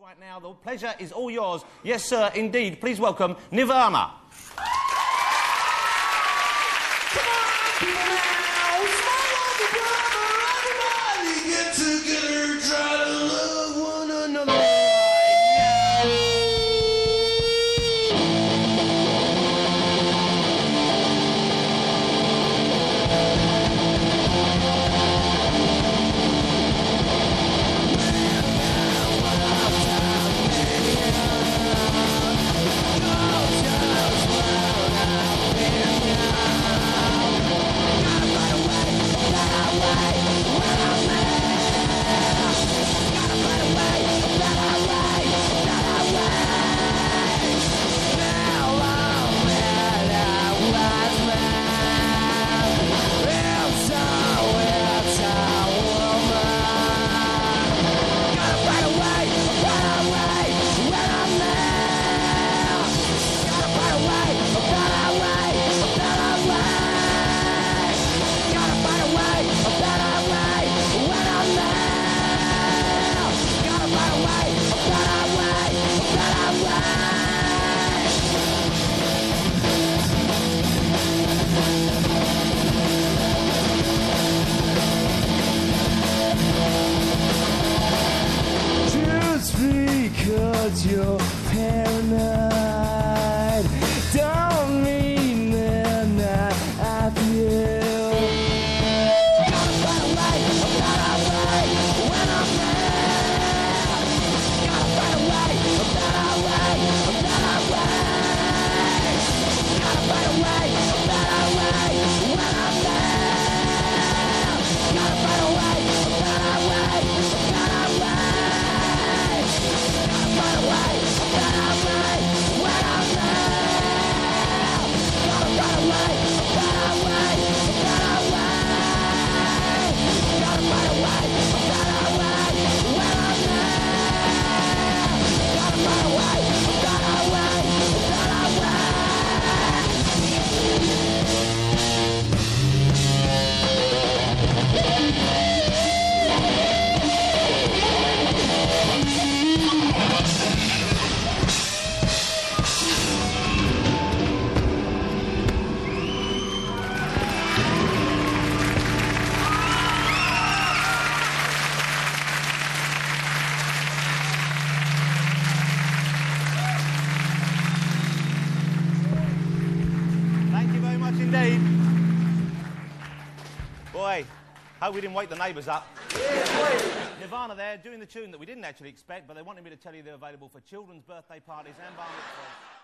Right now, the pleasure is all yours. Yes, sir, indeed. Please welcome Nirvana. You're paranoid don't mean after you. Indeed. Boy, hope we didn't wake the neighbours up. Nirvana there doing the tune that we didn't actually expect, but they wanted me to tell you they're available for children's birthday parties and bar mitzvahs.